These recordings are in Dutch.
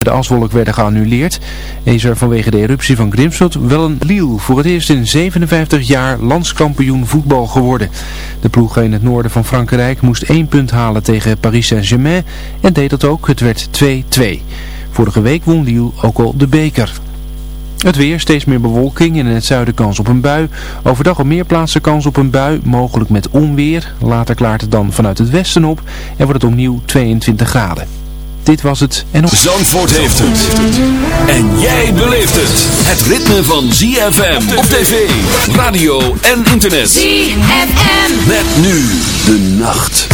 de aswolk werden geannuleerd, is er vanwege de eruptie van Grimsveld wel een Lille voor het eerst in 57 jaar landskampioen voetbal geworden. De ploeg in het noorden van Frankrijk moest één punt halen tegen Paris Saint-Germain en deed dat ook. Het werd 2-2. Vorige week won Lille ook al de beker. Het weer, steeds meer bewolking en in het zuiden kans op een bui. Overdag op meer plaatsen kans op een bui, mogelijk met onweer. Later klaart het dan vanuit het westen op en wordt het opnieuw 22 graden. Dit was het en op... Zandvoort heeft het. En jij beleeft het. Het ritme van ZFM op tv, radio en internet. ZFM. Met nu de nacht.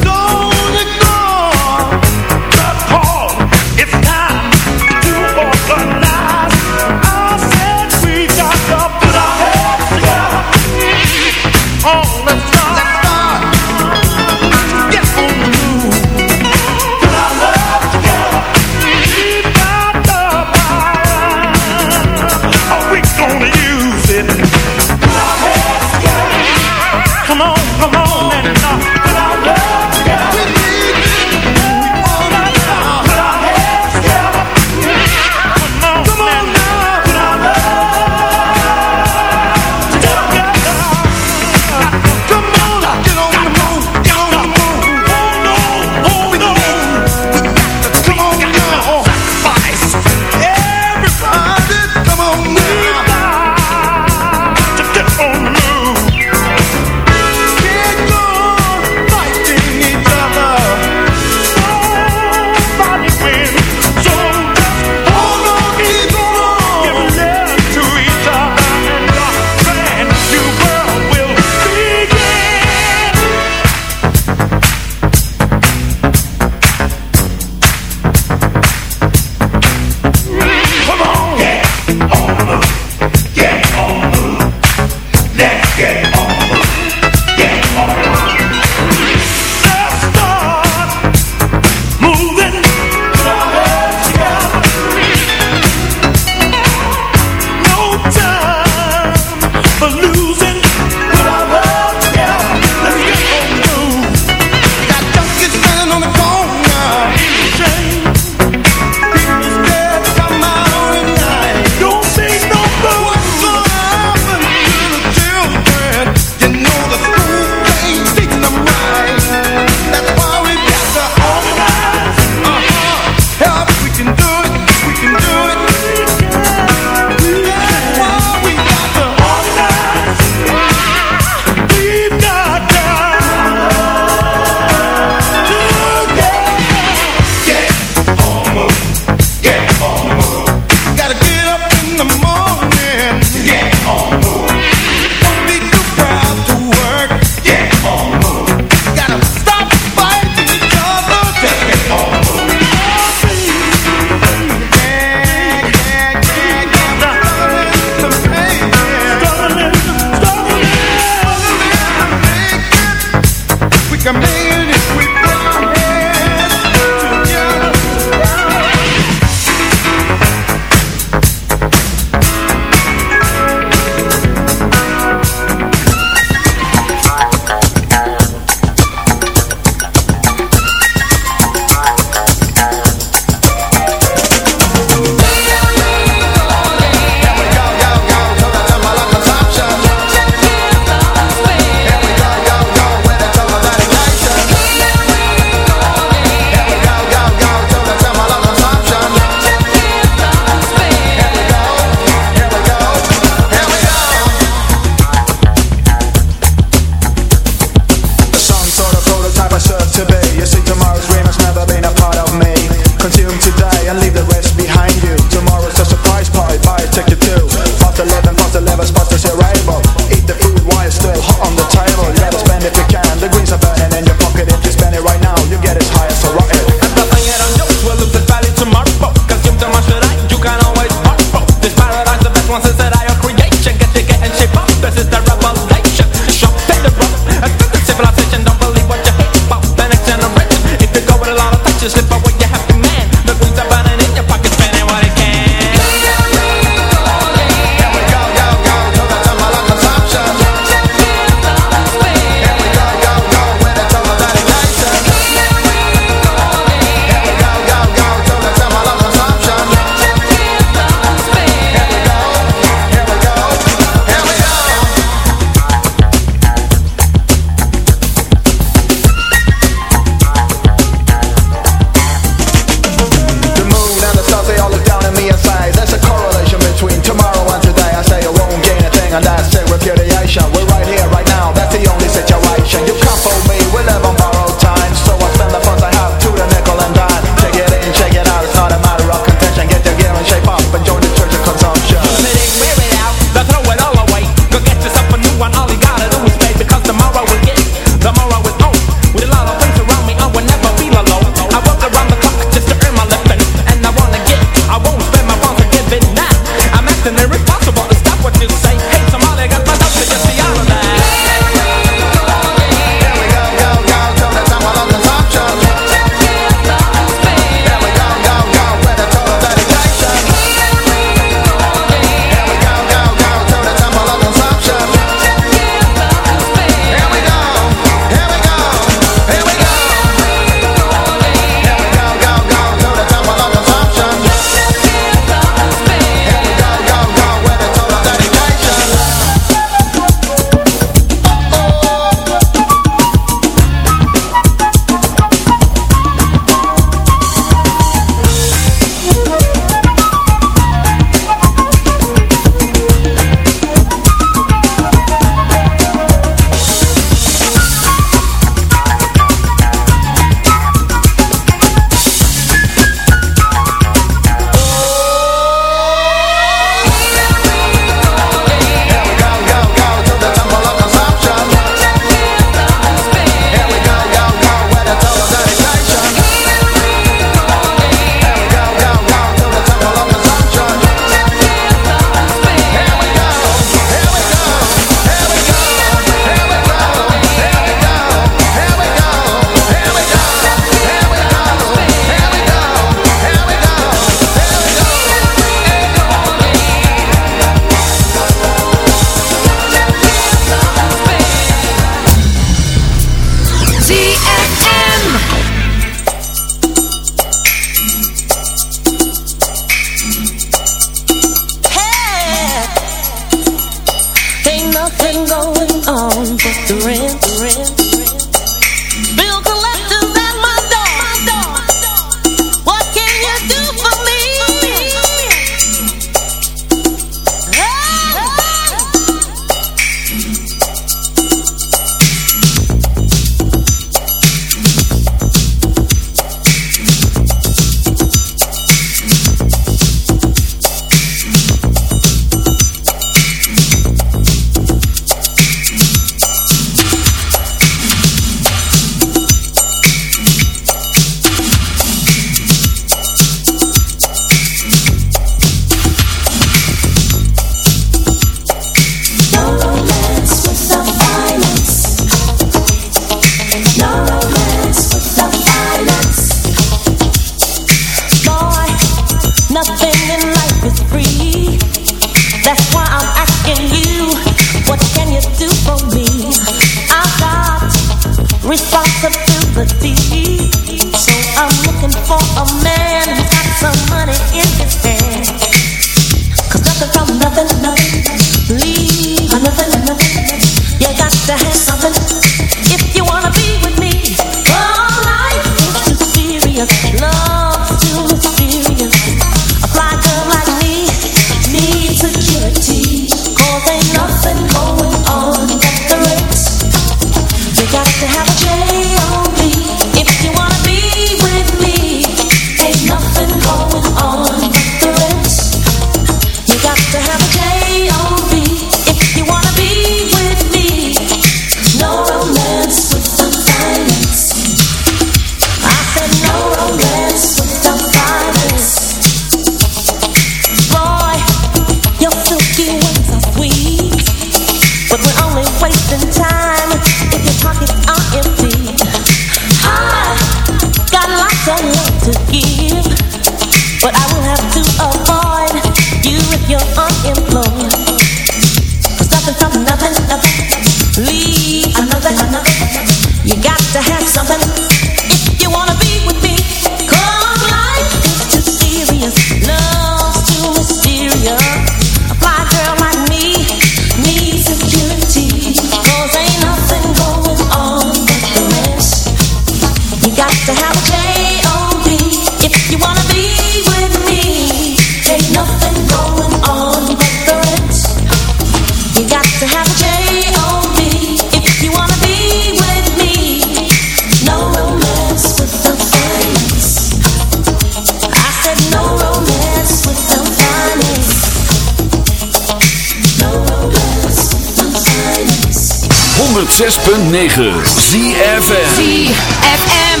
106.9 ZFM ZFM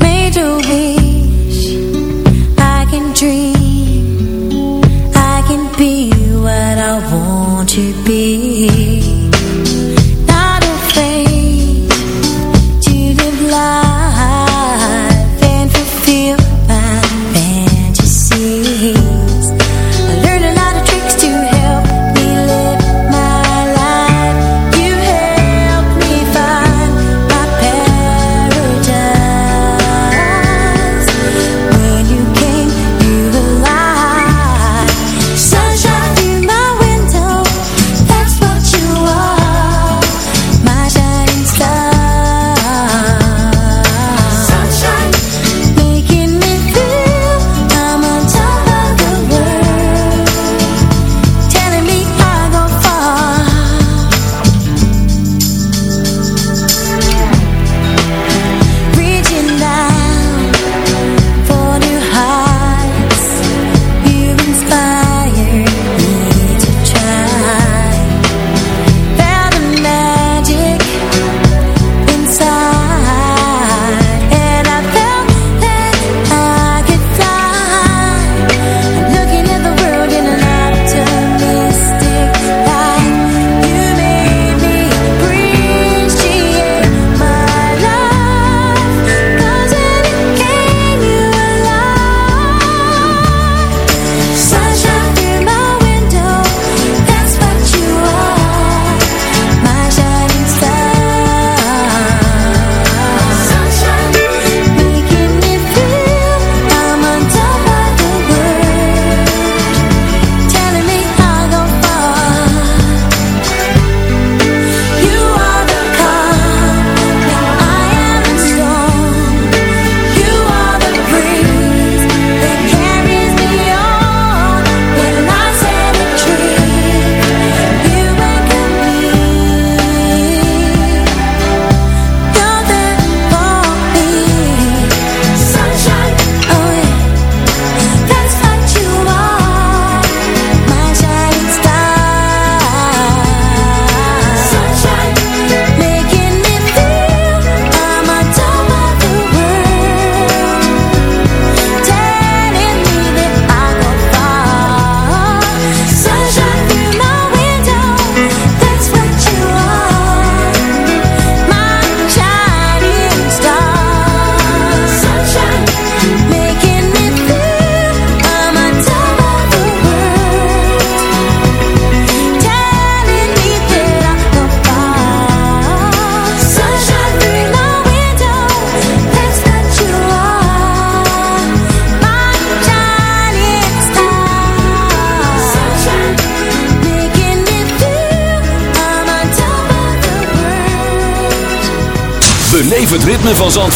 made do be.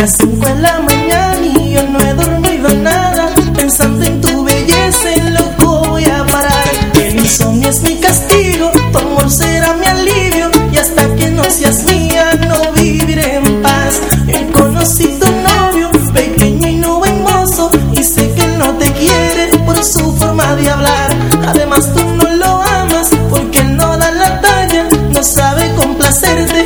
las 5 en la mañana y yo no he dormido nada. Pensando en tu belleza, en loco voy a parar. El insomnio es mi castigo, tu amor será mi alivio. Y hasta que no seas mía, no viviré en paz. He conocido un novio, pequeño y no buen mozo. Y sé que él no te quiere por su forma de hablar. Además, tú no lo amas porque él no da la talla, no sabe complacerte.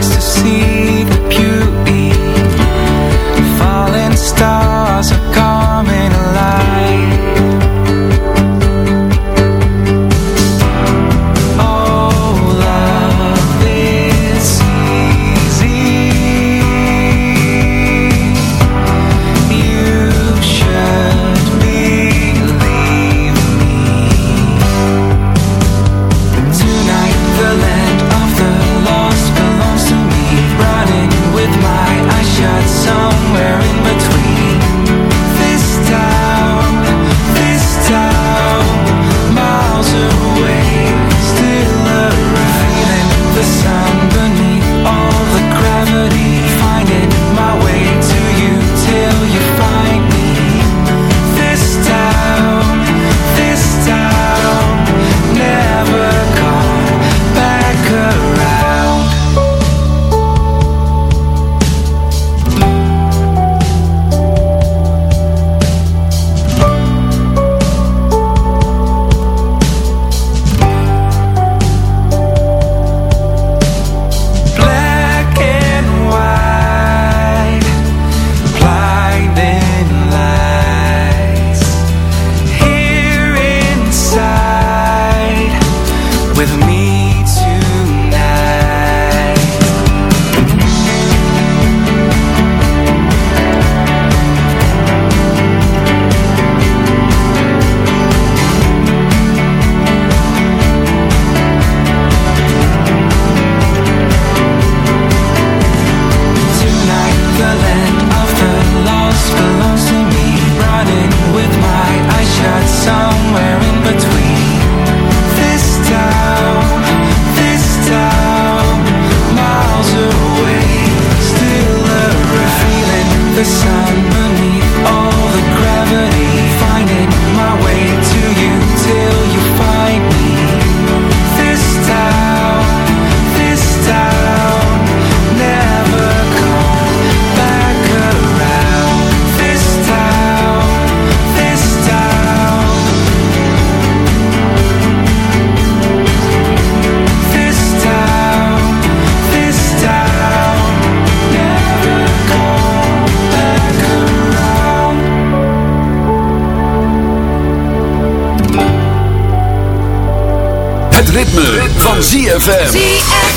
nice to see ZFM.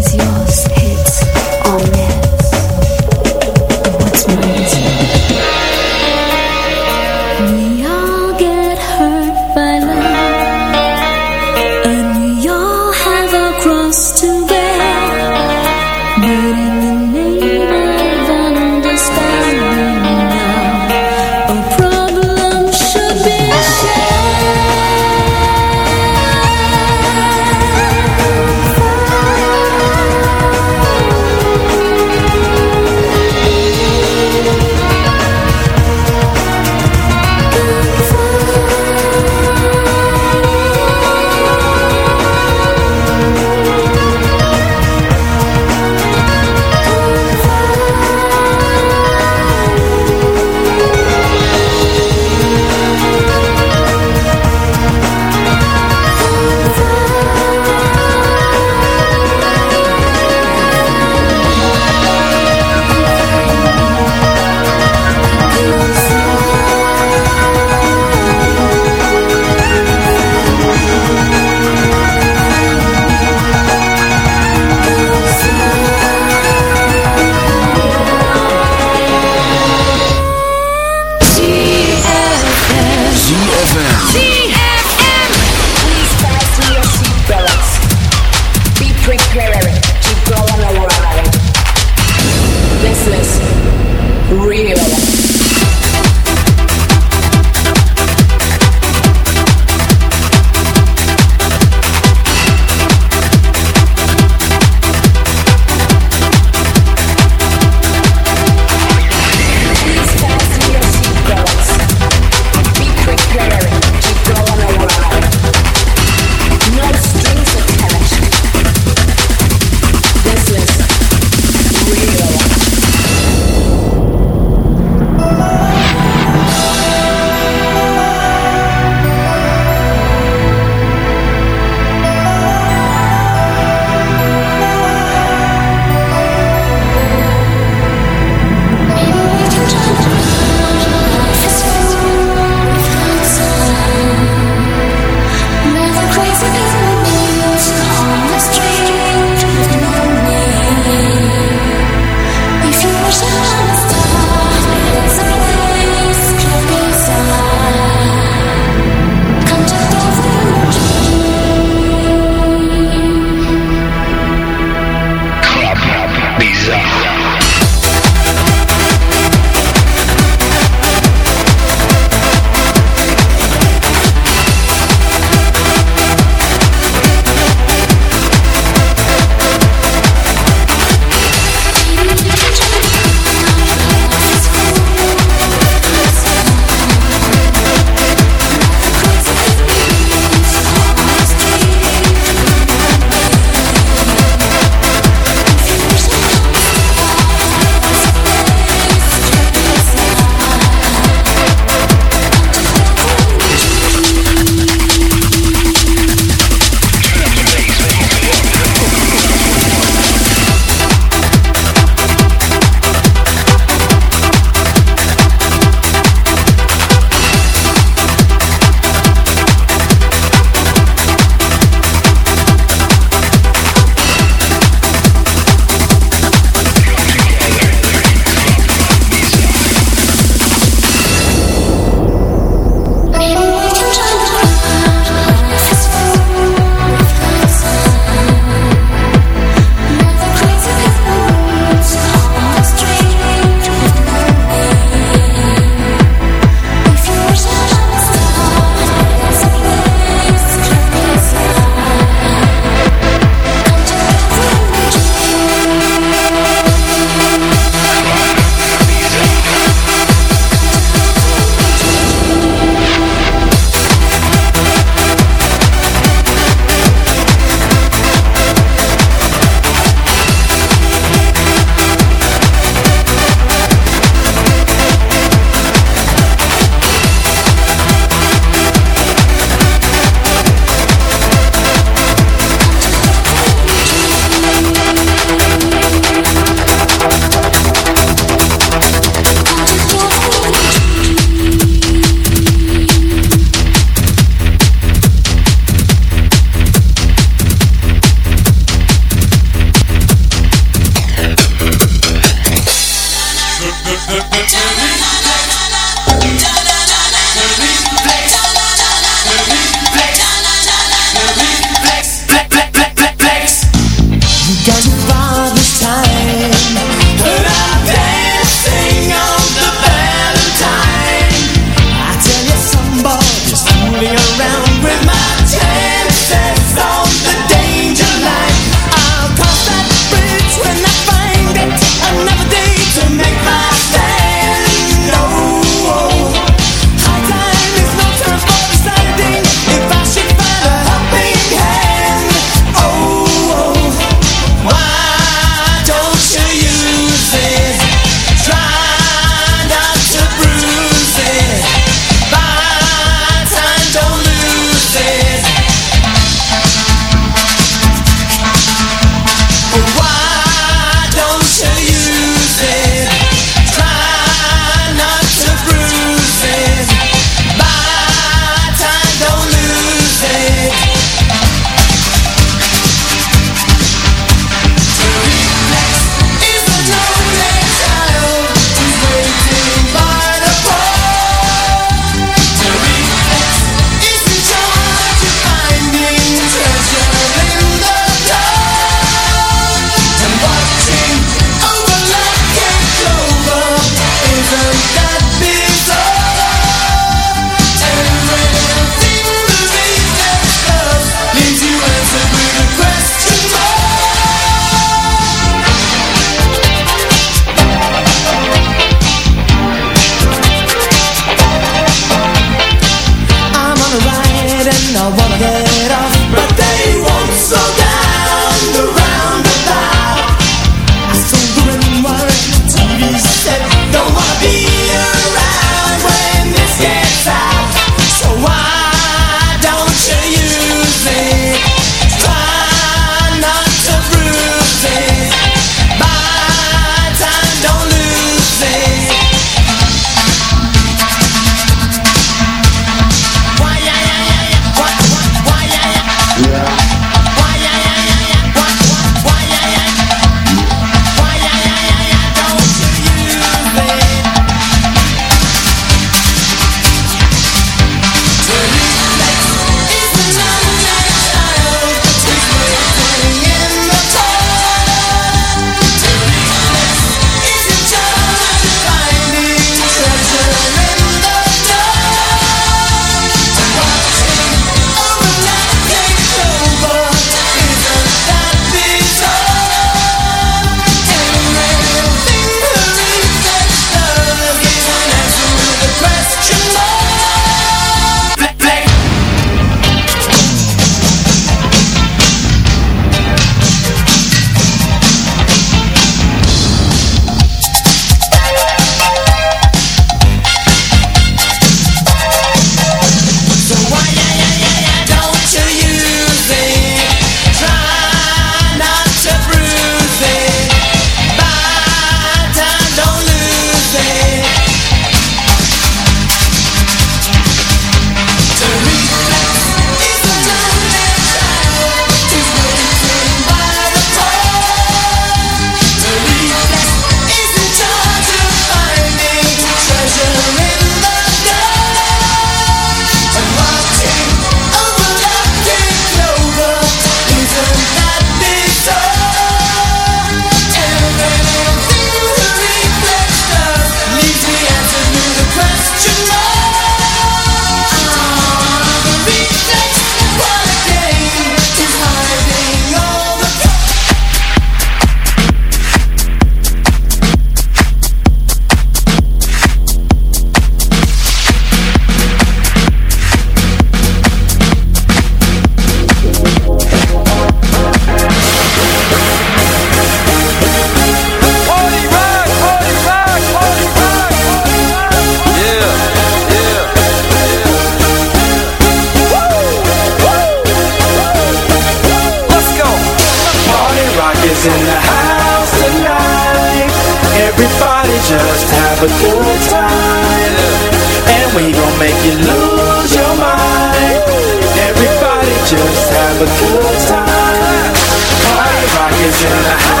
Yeah.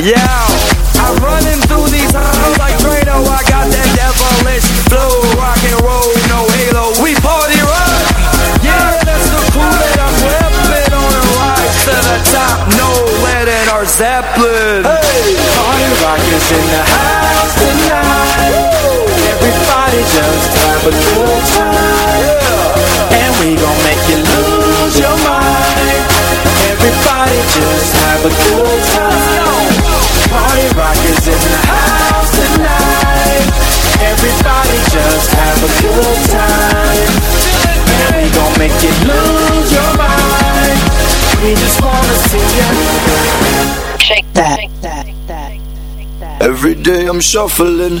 Yeah, I'm running through these halls like Trado. I got that devilish flow, rock and roll, no halo. We party rock. Yeah, that's the cool that I'm whipping on a rise to the top. No letting our Zeppelin. Hey, party rock is in the house tonight. Everybody just grab a make you lose your mind. We just wanna see. Shake that. Every day I'm shuffling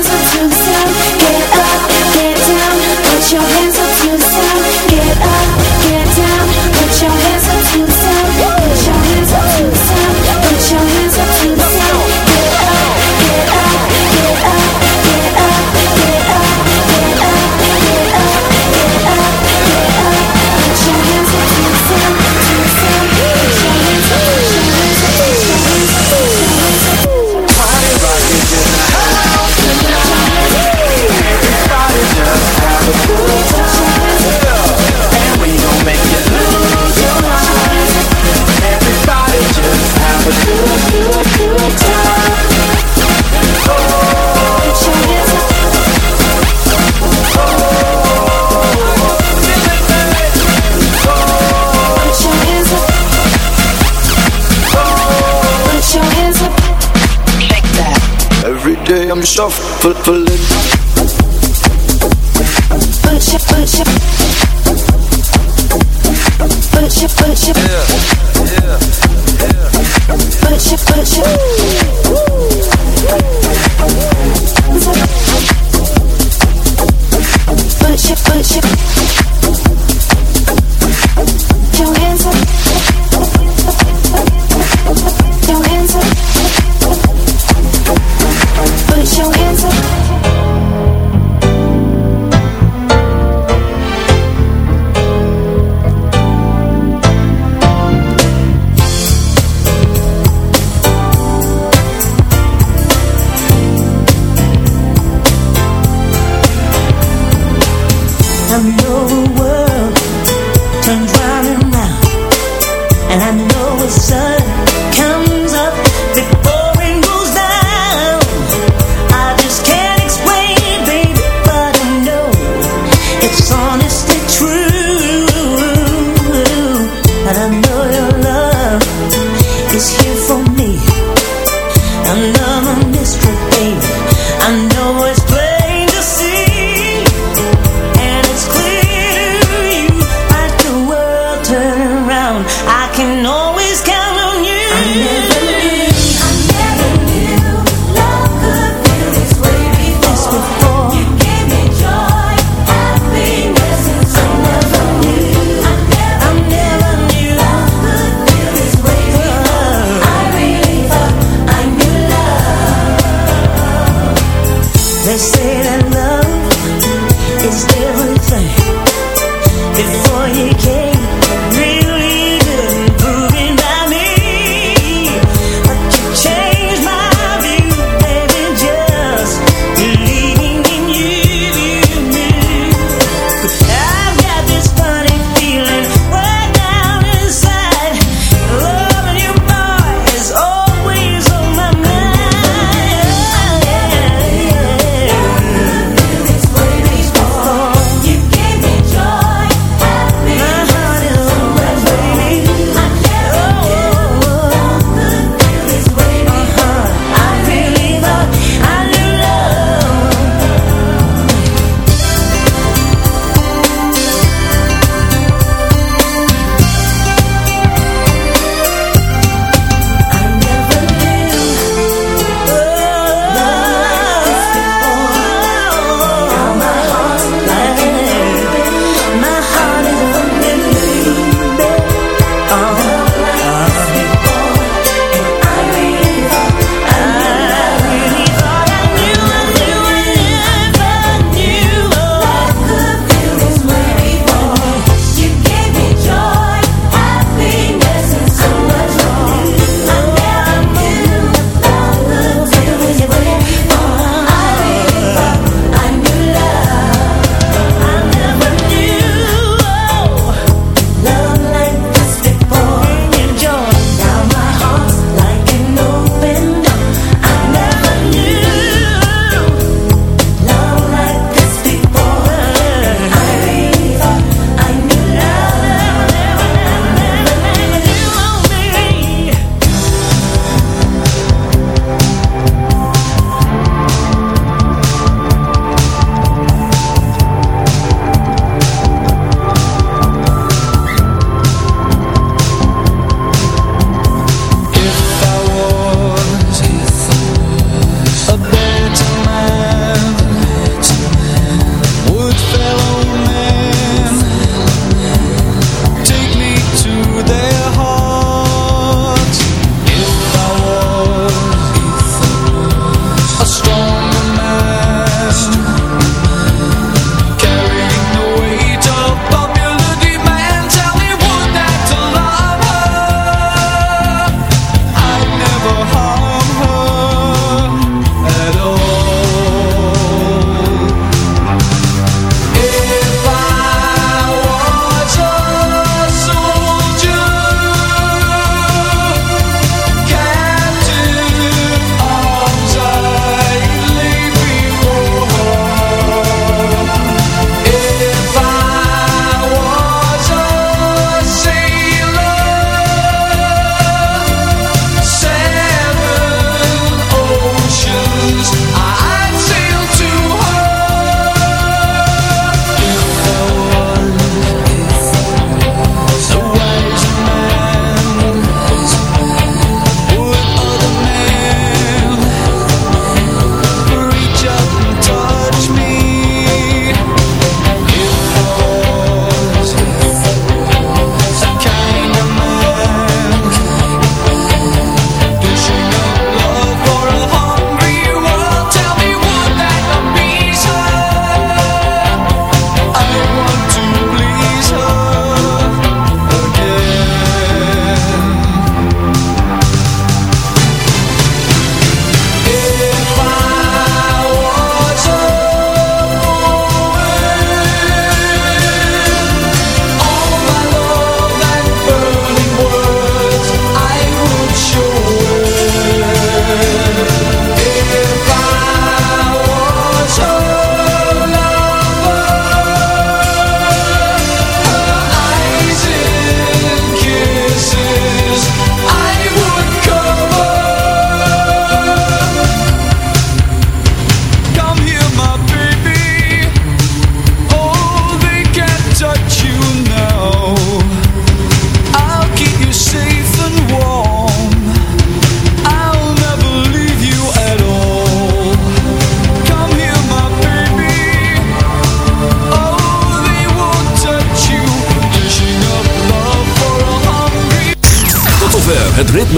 I'm shuffling. Put your, put your I know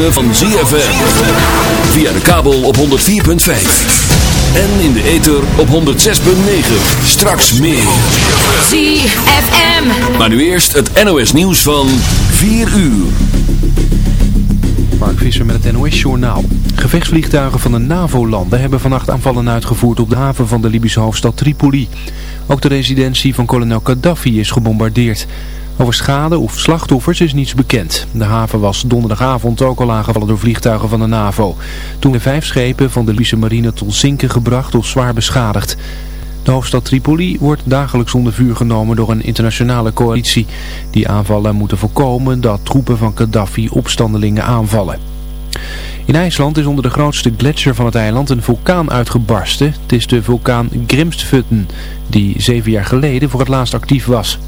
ritme van ZFM. Via de kabel op 104.5. En in de ether op 106.9. Straks meer. ZFM. Maar nu eerst het NOS nieuws van 4 uur. Mark Visser met het NOS-journaal. Gevechtsvliegtuigen van de NAVO-landen hebben vannacht aanvallen uitgevoerd op de haven van de Libische hoofdstad Tripoli. Ook de residentie van kolonel Gaddafi is gebombardeerd. Over schade of slachtoffers is niets bekend. De haven was donderdagavond ook al aangevallen door vliegtuigen van de NAVO. Toen de vijf schepen van de Libische marine tot zinken gebracht of zwaar beschadigd. De hoofdstad Tripoli wordt dagelijks onder vuur genomen door een internationale coalitie. Die aanvallen moeten voorkomen dat troepen van Gaddafi opstandelingen aanvallen. In IJsland is onder de grootste gletsjer van het eiland een vulkaan uitgebarsten. Het is de vulkaan Grimsvötn, die zeven jaar geleden voor het laatst actief was.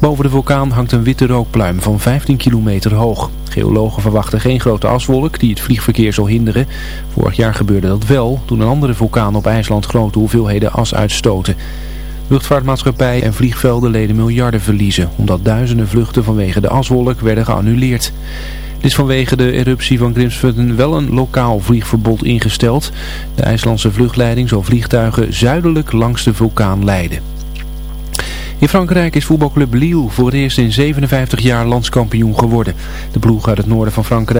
Boven de vulkaan hangt een witte rookpluim van 15 kilometer hoog. Geologen verwachten geen grote aswolk die het vliegverkeer zal hinderen. Vorig jaar gebeurde dat wel, toen een andere vulkaan op IJsland grote hoeveelheden as uitstoten. Luchtvaartmaatschappijen en vliegvelden leden miljarden verliezen, omdat duizenden vluchten vanwege de aswolk werden geannuleerd. Het is vanwege de eruptie van Grimsvötn wel een lokaal vliegverbod ingesteld. De IJslandse vluchtleiding zal vliegtuigen zuidelijk langs de vulkaan leiden. In Frankrijk is voetbalclub Lille voor het eerst in 57 jaar landskampioen geworden. De ploeg uit het noorden van Frankrijk